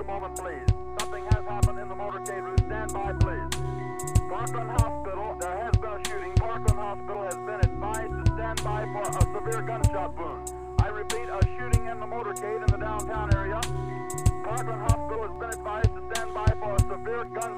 a moment, please. Something has happened in the motorcade route. Stand by, please. Parkland Hospital, there has been a shooting. Parkland Hospital has been advised to stand by for a severe gunshot wound. I repeat, a shooting in the motorcade in the downtown area. Parkland Hospital has been advised to stand by for a severe gunshot